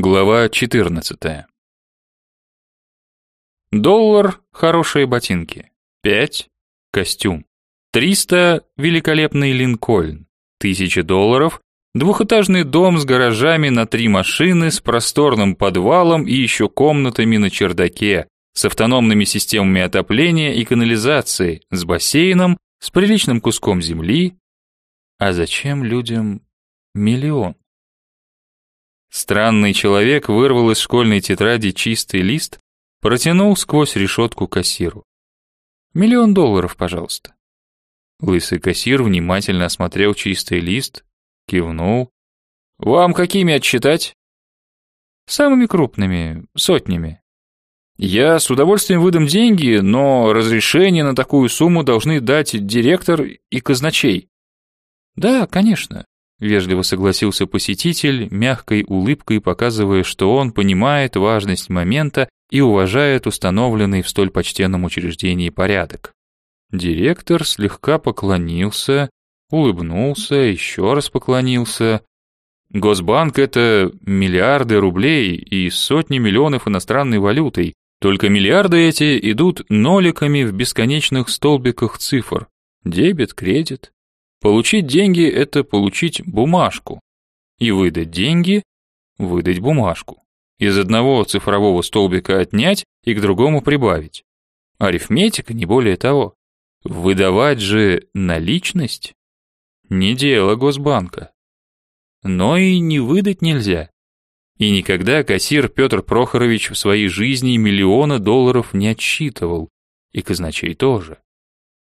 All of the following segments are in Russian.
Глава 14. Доллар хорошие ботинки. 5 костюм. 300 великолепный Линкольн. 1000 долларов двухэтажный дом с гаражами на три машины, с просторным подвалом и еще комнатами на чердаке, с автономными системами отопления и канализации, с бассейном, с приличным куском земли. А зачем людям миллион? Странный человек вырвал из школьной тетради чистый лист, протянул сквозь решетку кассиру. «Миллион долларов, пожалуйста». Лысый кассир внимательно осмотрел чистый лист, кивнул. «Вам какими отчитать?» «Самыми крупными, сотнями». «Я с удовольствием выдам деньги, но разрешение на такую сумму должны дать директор и казначей». «Да, конечно. Вежливо согласился посетитель, мягкой улыбкой показывая, что он понимает важность момента и уважает установленный в столь почтенном учреждении порядок. Директор слегка поклонился, улыбнулся, еще раз поклонился. Госбанк — это миллиарды рублей и сотни миллионов иностранной валютой, только миллиарды эти идут ноликами в бесконечных столбиках цифр. Дебет, кредит, Получить деньги – это получить бумажку. И выдать деньги – выдать бумажку. Из одного цифрового столбика отнять и к другому прибавить. Арифметика не более того. Выдавать же наличность – не дело Госбанка. Но и не выдать нельзя. И никогда кассир Петр Прохорович в своей жизни миллиона долларов не отсчитывал. И казначей тоже.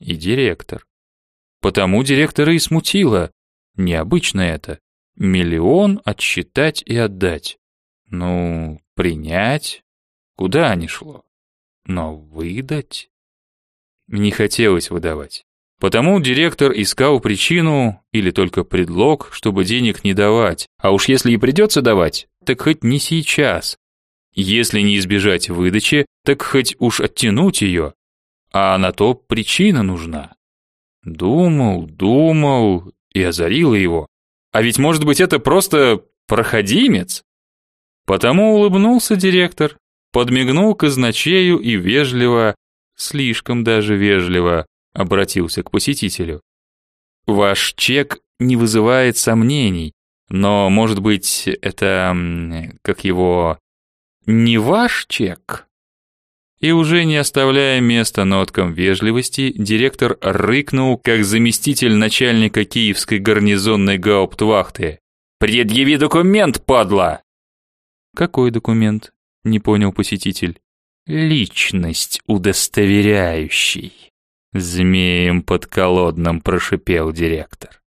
И директор. Потому директора и смутило. Необычно это. Миллион отсчитать и отдать. Ну, принять? Куда не шло? Но выдать? Не хотелось выдавать. Потому директор искал причину или только предлог, чтобы денег не давать. А уж если и придется давать, так хоть не сейчас. Если не избежать выдачи, так хоть уж оттянуть ее. А на то причина нужна. Думал, думал и озарило его. А ведь, может быть, это просто проходимец? Потому улыбнулся директор, подмигнул казначею и вежливо, слишком даже вежливо, обратился к посетителю. Ваш чек не вызывает сомнений, но, может быть, это, как его, не ваш чек? И уже не оставляя места ноткам вежливости, директор рыкнул, как заместитель начальника киевской гарнизонной гауптвахты. «Предъяви документ, падла!» «Какой документ?» — не понял посетитель. «Личность удостоверяющий», — змеем подколодным прошипел директор.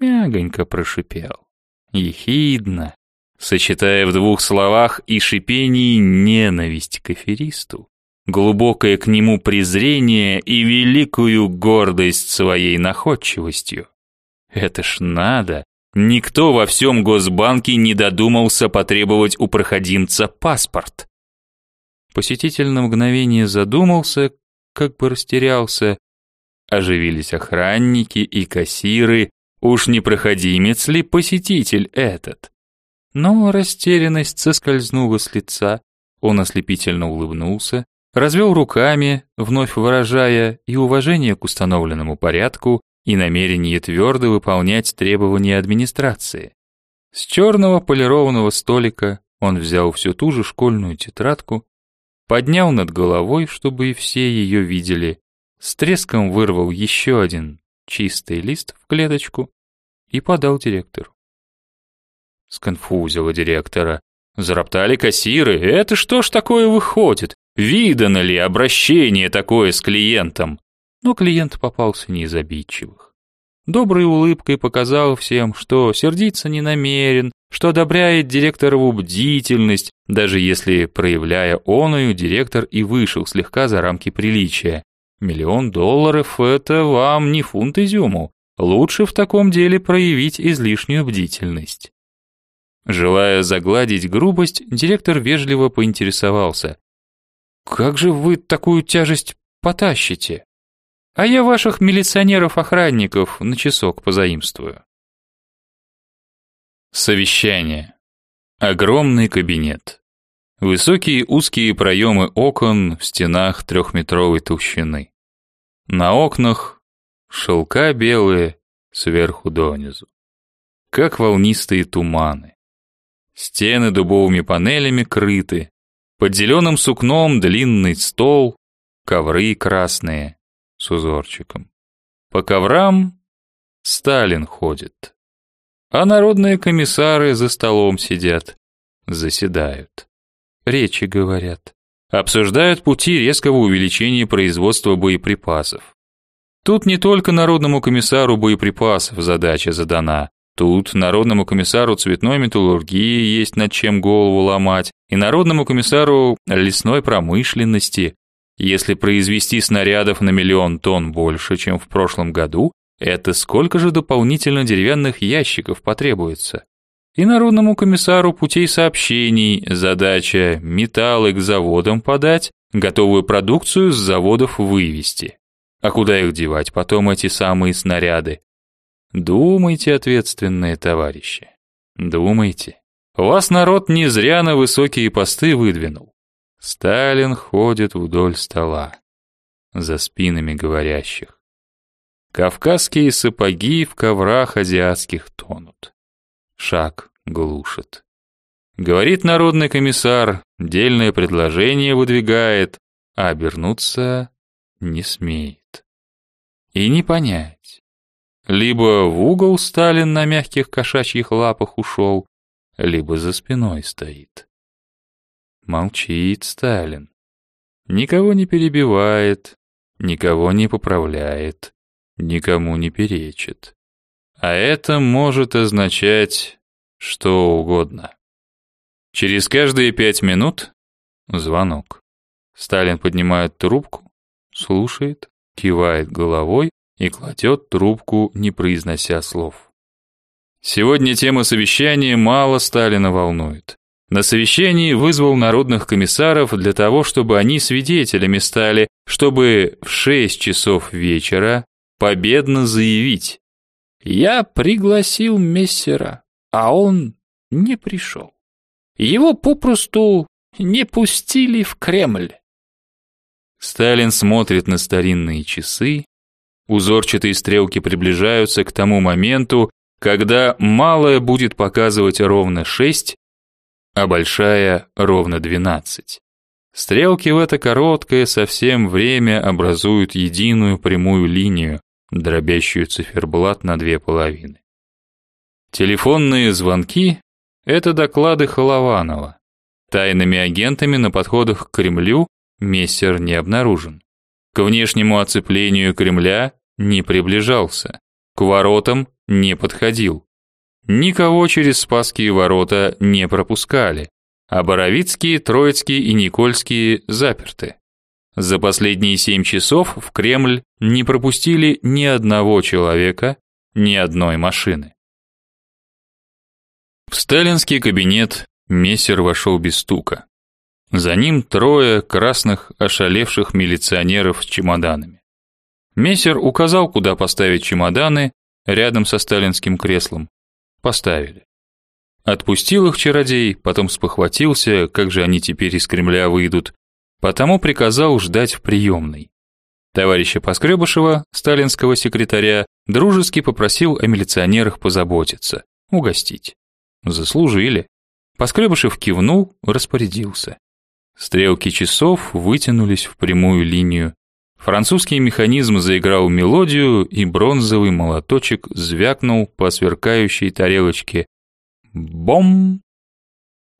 Мягонько прошипел. Ехидно, сочетая в двух словах и шипении ненависть к аферисту, глубокое к нему презрение и великую гордость своей находчивостью. Это ж надо! Никто во всем Госбанке не додумался потребовать у проходимца паспорт. Посетитель на мгновение задумался, как бы растерялся. Оживились охранники и кассиры. Уж не проходимец ли посетитель этот? Но растерянность соскользнула с лица, он ослепительно улыбнулся, развел руками, вновь выражая и уважение к установленному порядку, и намерение твердо выполнять требования администрации. С черного полированного столика он взял всю ту же школьную тетрадку, поднял над головой, чтобы и все ее видели, с треском вырвал еще один чистый лист в клеточку и подал директору сконфузило директора. Зароптали кассиры. Это что ж такое выходит? Видано ли обращение такое с клиентом? Но клиент попался не из обидчивых. Доброй улыбкой показал всем, что сердиться не намерен, что одобряет директорову бдительность, даже если, проявляя оную, директор и вышел слегка за рамки приличия. Миллион долларов — это вам не фунт изюму. Лучше в таком деле проявить излишнюю бдительность. Желая загладить грубость, директор вежливо поинтересовался. «Как же вы такую тяжесть потащите? А я ваших милиционеров-охранников на часок позаимствую». Совещание. Огромный кабинет. Высокие узкие проемы окон в стенах трехметровой толщины. На окнах шелка белые сверху донизу. Как волнистые туманы. Стены дубовыми панелями крыты. Под зеленым сукном длинный стол, ковры красные с узорчиком. По коврам Сталин ходит. А народные комиссары за столом сидят, заседают. Речи говорят. Обсуждают пути резкого увеличения производства боеприпасов. Тут не только народному комиссару боеприпасов задача задана. Тут народному комиссару цветной металлургии есть над чем голову ломать, и народному комиссару лесной промышленности. Если произвести снарядов на миллион тонн больше, чем в прошлом году, это сколько же дополнительно деревянных ящиков потребуется? И народному комиссару путей сообщений задача металлы к заводам подать, готовую продукцию с заводов вывести. А куда их девать потом эти самые снаряды? Думайте, ответственные товарищи. Думайте. Вас народ не зря на высокие посты выдвинул. Сталин ходит вдоль стола, за спинами говорящих. Кавказские сапоги в коврах азиатских тонут. Шаг глушит. Говорит народный комиссар, дельное предложение выдвигает, а обернуться не смеет. И не понять. Либо в угол Сталин на мягких кошачьих лапах ушел, либо за спиной стоит. Молчит Сталин. Никого не перебивает, никого не поправляет, никому не перечит. А это может означать что угодно. Через каждые пять минут звонок. Сталин поднимает трубку, слушает, кивает головой и кладет трубку, не произнося слов. Сегодня тема совещания мало Сталина волнует. На совещании вызвал народных комиссаров для того, чтобы они свидетелями стали, чтобы в 6 часов вечера победно заявить: "Я пригласил мессера, а он не пришел. Его попросту не пустили в Кремль". Сталин смотрит на старинные часы. Узорчатые стрелки приближаются к тому моменту, когда малая будет показывать ровно 6, а большая ровно 12. Стрелки в это короткое совсем время образуют единую прямую линию, дробящую циферблат на две половины. Телефонные звонки это доклады Холованова. Тайными агентами на подходах к Кремлю мессер не обнаружен. К внешнему оцеплению Кремля не приближался. К воротам не подходил. Никого через Спасские ворота не пропускали, а Боровицкие, Троицкие и Никольские заперты. За последние семь часов в Кремль не пропустили ни одного человека, ни одной машины. В сталинский кабинет мессер вошел без стука. За ним трое красных ошалевших милиционеров с чемоданами. Мессер указал, куда поставить чемоданы, рядом со сталинским креслом. Поставили. Отпустил их чародей, потом спохватился, как же они теперь из Кремля выйдут, потому приказал ждать в приемной. Товарища Поскребышева, сталинского секретаря, дружески попросил о милиционерах позаботиться, угостить. Заслужили. Поскребышев кивнул, распорядился. Стрелки часов вытянулись в прямую линию. Французский механизм заиграл мелодию, и бронзовый молоточек звякнул по сверкающей тарелочке. Бом!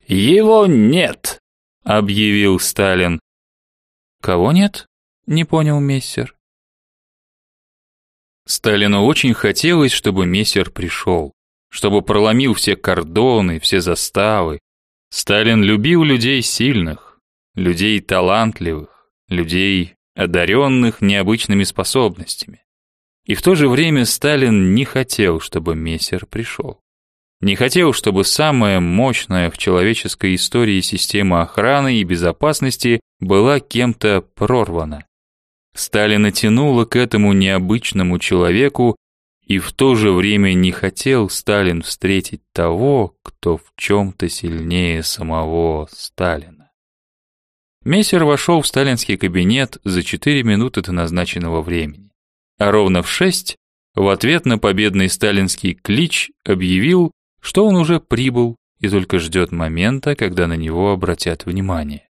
Его нет, объявил Сталин. Кого нет? не понял мессер. Сталину очень хотелось, чтобы мессер пришел, чтобы проломил все кордоны, все заставы. Сталин любил людей сильных, людей талантливых, людей, одаренных необычными способностями. И в то же время Сталин не хотел, чтобы Мессер пришел. Не хотел, чтобы самая мощная в человеческой истории система охраны и безопасности была кем-то прорвана. Сталина тянуло к этому необычному человеку И в то же время не хотел Сталин встретить того, кто в чем-то сильнее самого Сталина. Мессер вошел в сталинский кабинет за четыре минуты до назначенного времени. А ровно в шесть, в ответ на победный сталинский клич, объявил, что он уже прибыл и только ждет момента, когда на него обратят внимание.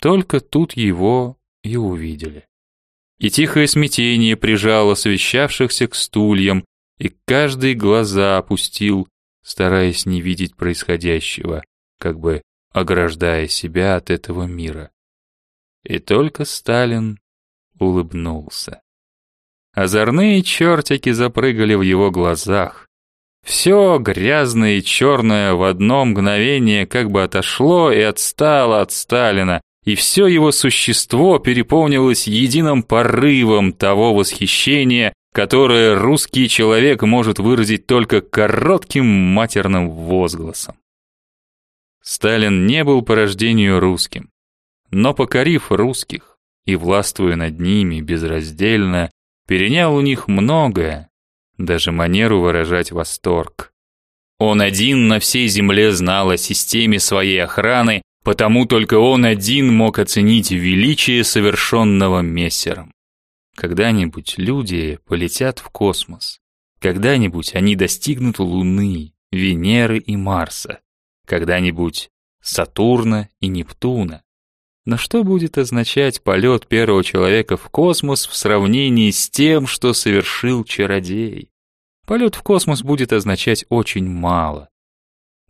Только тут его и увидели. И тихое смятение прижало освещавшихся к стульям, и каждый глаза опустил, стараясь не видеть происходящего, как бы ограждая себя от этого мира. И только Сталин улыбнулся. Озорные чертики запрыгали в его глазах. Все грязное и черное в одно мгновение как бы отошло и отстало от Сталина, и все его существо переполнилось единым порывом того восхищения, которое русский человек может выразить только коротким матерным возгласом. Сталин не был по рождению русским, но покорив русских и властвуя над ними безраздельно, перенял у них многое, даже манеру выражать восторг. Он один на всей земле знал о системе своей охраны Потому только он один мог оценить величие совершенного мессером. Когда-нибудь люди полетят в космос. Когда-нибудь они достигнут Луны, Венеры и Марса. Когда-нибудь Сатурна и Нептуна. Но что будет означать полет первого человека в космос в сравнении с тем, что совершил чародей? Полет в космос будет означать очень мало.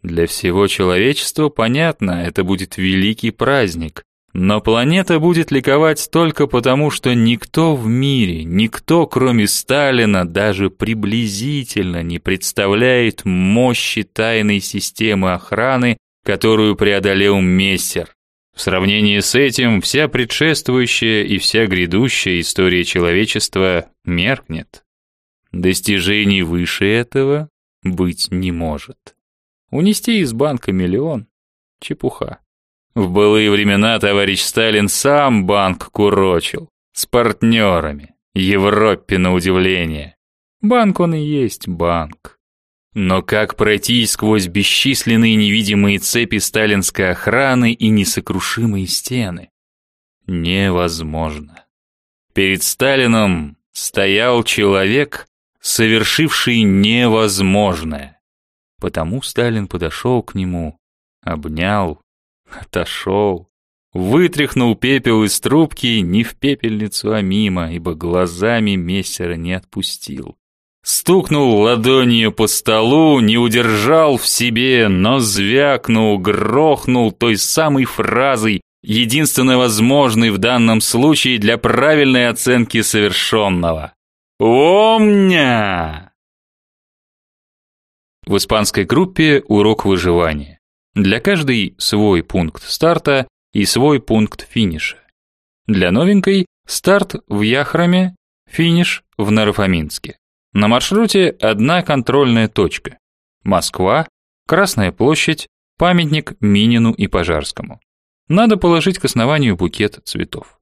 Для всего человечества, понятно, это будет великий праздник. Но планета будет ликовать только потому, что никто в мире, никто, кроме Сталина, даже приблизительно не представляет мощи тайной системы охраны, которую преодолел Мессер. В сравнении с этим вся предшествующая и вся грядущая история человечества меркнет. Достижений выше этого быть не может. Унести из банка миллион — чепуха. В былые времена товарищ Сталин сам банк курочил. С партнерами. Европе на удивление. Банк он и есть банк. Но как пройти сквозь бесчисленные невидимые цепи сталинской охраны и несокрушимые стены? Невозможно. Перед Сталином стоял человек, совершивший невозможное. Потому Сталин подошел к нему, обнял, отошел, вытряхнул пепел из трубки не в пепельницу, а мимо, ибо глазами мессера не отпустил. Стукнул ладонью по столу, не удержал в себе, но звякнул, грохнул той самой фразой, единственно возможной в данном случае для правильной оценки совершенного. «Омня!» В испанской группе урок выживания. Для каждой свой пункт старта и свой пункт финиша. Для новенькой старт в Яхраме, финиш в Нарафаминске. На маршруте одна контрольная точка. Москва, Красная площадь, памятник Минину и Пожарскому. Надо положить к основанию букет цветов.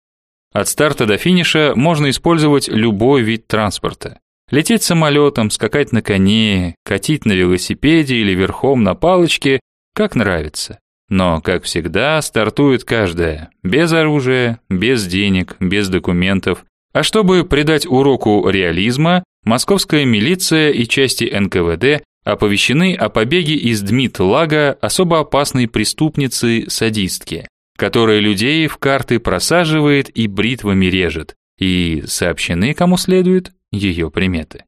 От старта до финиша можно использовать любой вид транспорта. Лететь самолетом, скакать на коне, катить на велосипеде или верхом на палочке, как нравится. Но, как всегда, стартует каждая, без оружия, без денег, без документов. А чтобы придать уроку реализма, московская милиция и части НКВД оповещены о побеге из Дмит-Лага особо опасной преступницы-садистки, которая людей в карты просаживает и бритвами режет, и сообщены кому следует ее приметы.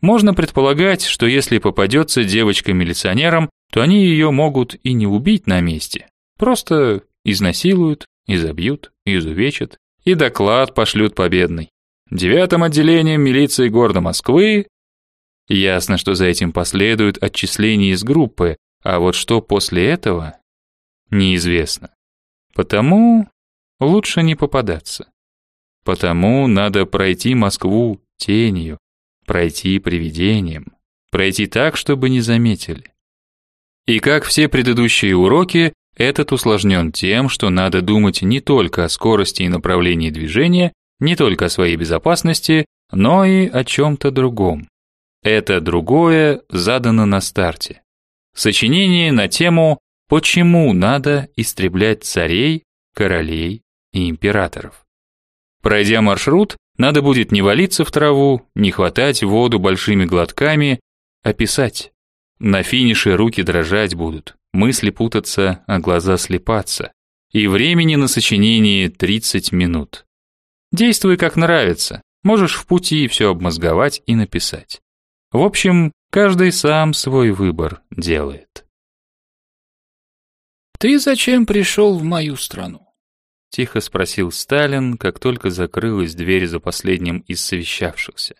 Можно предполагать, что если попадется девочка милиционерам, то они ее могут и не убить на месте. Просто изнасилуют, изобьют, изувечат и доклад пошлют победный. Девятым отделением милиции города Москвы Ясно, что за этим последует отчисление из группы, а вот что после этого неизвестно. Потому лучше не попадаться. Потому надо пройти Москву тенью, пройти привидением, пройти так, чтобы не заметили. И как все предыдущие уроки, этот усложнен тем, что надо думать не только о скорости и направлении движения, не только о своей безопасности, но и о чем-то другом. Это другое задано на старте. Сочинение на тему «Почему надо истреблять царей, королей и императоров?». Пройдя маршрут, надо будет не валиться в траву, не хватать воду большими глотками, а писать. На финише руки дрожать будут, мысли путаться, а глаза слепаться. И времени на сочинение 30 минут. Действуй как нравится. Можешь в пути все обмозговать и написать. В общем, каждый сам свой выбор делает. «Ты зачем пришел в мою страну?» — тихо спросил Сталин, как только закрылась дверь за последним из совещавшихся.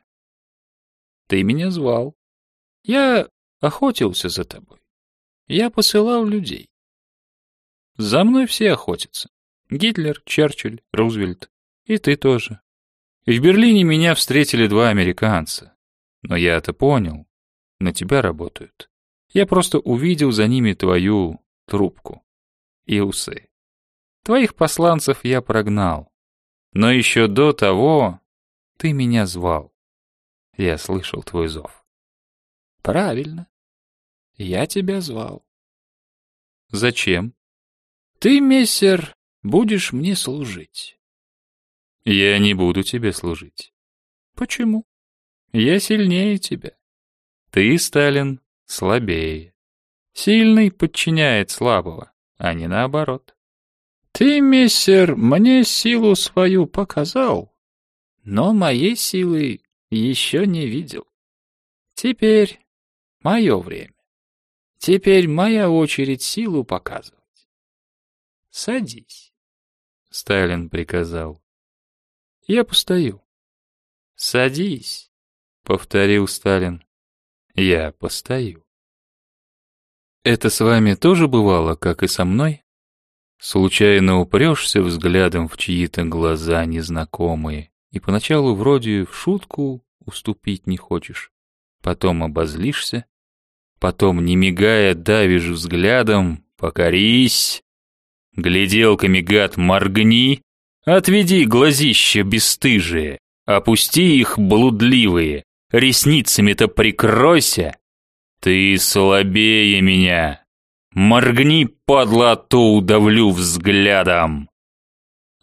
«Ты меня звал. Я охотился за тобой. Я посылал людей. За мной все охотятся. Гитлер, Черчилль, Рузвельт. И ты тоже. В Берлине меня встретили два американца. Но я это понял. На тебя работают. Я просто увидел за ними твою трубку и усы. Твоих посланцев я прогнал. Но еще до того ты меня звал. Я слышал твой зов. Правильно. Я тебя звал. Зачем? Ты, мессер, будешь мне служить. Я не буду тебе служить. Почему? Я сильнее тебя. Ты, Сталин, слабее. Сильный подчиняет слабого, а не наоборот. Ты, мессер, мне силу свою показал, но моей силы еще не видел. Теперь мое время. Теперь моя очередь силу показывать. Садись. Сталин приказал. Я постою. Садись, повторил Сталин. Я постою. Это с вами тоже бывало, как и со мной? Случайно упрешься взглядом в чьи-то глаза незнакомые, и поначалу вроде в шутку уступить не хочешь, потом обозлишься, потом, не мигая, давишь взглядом «покорись», гляделками, гад, моргни, отведи глазища бесстыжие, опусти их блудливые, ресницами-то прикройся, ты слабее меня, Моргни, падла, а то удавлю взглядом.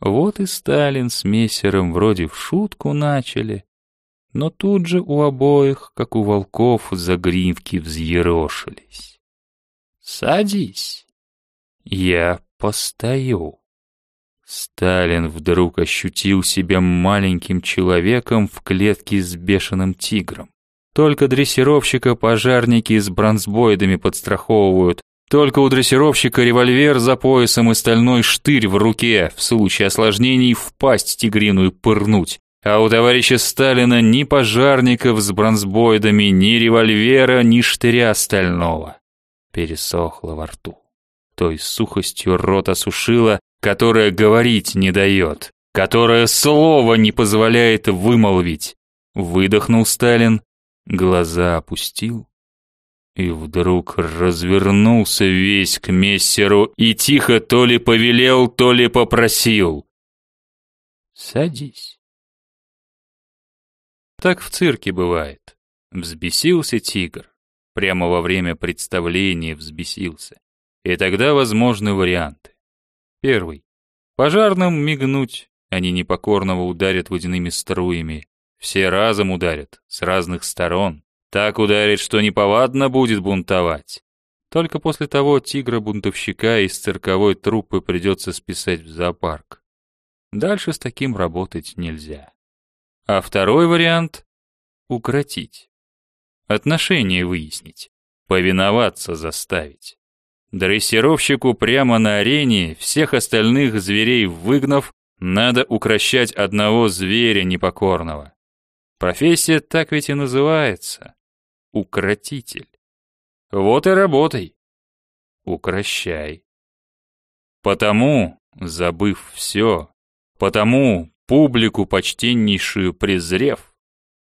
Вот и Сталин с мессером вроде в шутку начали, но тут же у обоих, как у волков, загривки взъерошились. «Садись!» «Я постою!» Сталин вдруг ощутил себя маленьким человеком в клетке с бешеным тигром. Только дрессировщика пожарники с бронзбоидами подстраховывают, только у дрессировщика револьвер за поясом и стальной штырь в руке, в случае осложнений в пасть тигриную пырнуть. А у товарища Сталина ни пожарников с бронзбоидами, ни револьвера, ни штыря стального. Пересохло во рту. Той сухостью рот осушила, которая говорить не дает, которая слова не позволяет вымолвить. Выдохнул Сталин, глаза опустил, и вдруг развернулся весь к мессеру и тихо то ли повелел, то ли попросил. «Садись». Так в цирке бывает. Взбесился тигр. Прямо во время представления взбесился. И тогда возможны варианты. Первый. Пожарным мигнуть, они непокорного ударят водяными струями. Все разом ударят, с разных сторон. Так ударит, что неповадно будет бунтовать. Только после того тигра-бунтовщика из цирковой труппы придется списать в зоопарк. Дальше с таким работать нельзя. А второй вариант — укротить. Отношения выяснить. Повиноваться заставить. Дрессировщику прямо на арене, всех остальных зверей выгнав, надо укращать одного зверя непокорного. Профессия так ведь и называется укротитель. Вот и работай. Укращай. Потому, забыв все, потому, публику почтеннейшую презрев,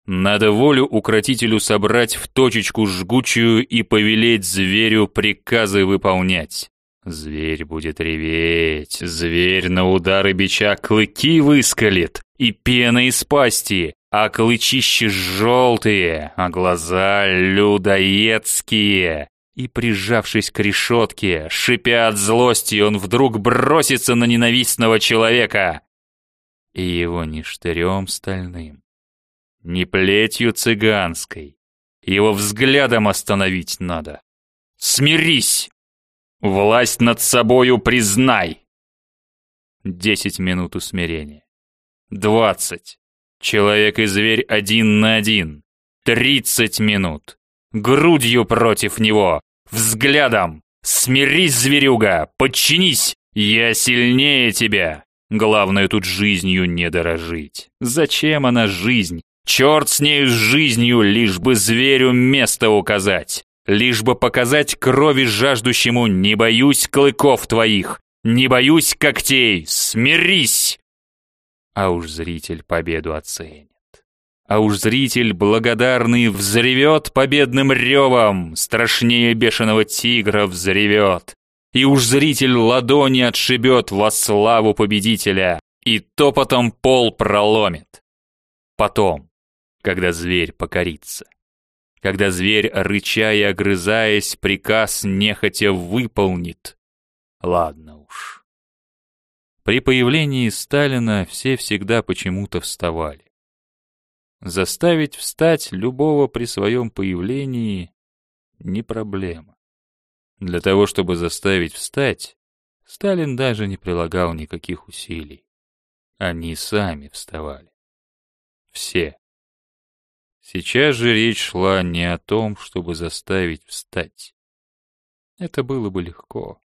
надо волю укротителю собрать в точечку жгучую и повелеть зверю приказы выполнять. Зверь будет реветь, зверь на удары бича клыки выскалит и пена из пасти, а клычищи желтые, а глаза людоедские. И, прижавшись к решетке, шипя от злости, он вдруг бросится на ненавистного человека. И его не штырем стальным, не плетью цыганской, его взглядом остановить надо. Смирись! Власть над собою признай! Десять минут усмирения. Двадцать. Человек и зверь один на один. Тридцать минут. Грудью против него. Взглядом. Смирись, зверюга, подчинись. Я сильнее тебя. Главное тут жизнью не дорожить. Зачем она жизнь? Черт с нею с жизнью, лишь бы зверю место указать. Лишь бы показать крови жаждущему «Не боюсь клыков твоих, не боюсь когтей, смирись!» а уж зритель победу оценит. А уж зритель благодарный взревет победным ревом, страшнее бешеного тигра взревет. И уж зритель ладони отшибет во славу победителя и топотом пол проломит. Потом, когда зверь покорится, когда зверь, рыча и огрызаясь, приказ нехотя выполнит. Ладно уж. При появлении Сталина все всегда почему-то вставали. Заставить встать любого при своем появлении не проблема. Для того, чтобы заставить встать, Сталин даже не прилагал никаких усилий. Они сами вставали. Все. Сейчас же речь шла не о том, чтобы заставить встать. Это было бы легко.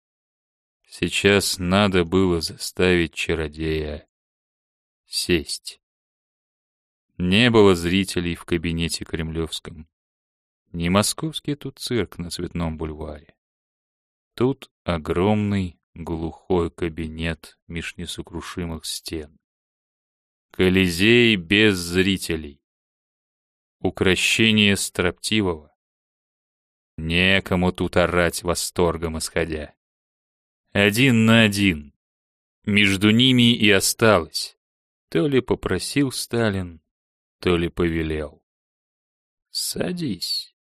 Сейчас надо было заставить чародея сесть. Не было зрителей в кабинете кремлевском. Не московский тут цирк на Цветном бульваре. Тут огромный глухой кабинет меж несокрушимых стен. Колизей без зрителей. Укращение строптивого. Некому тут орать восторгом исходя. Один на один. Между ними и осталось. То ли попросил Сталин, то ли повелел. Садись.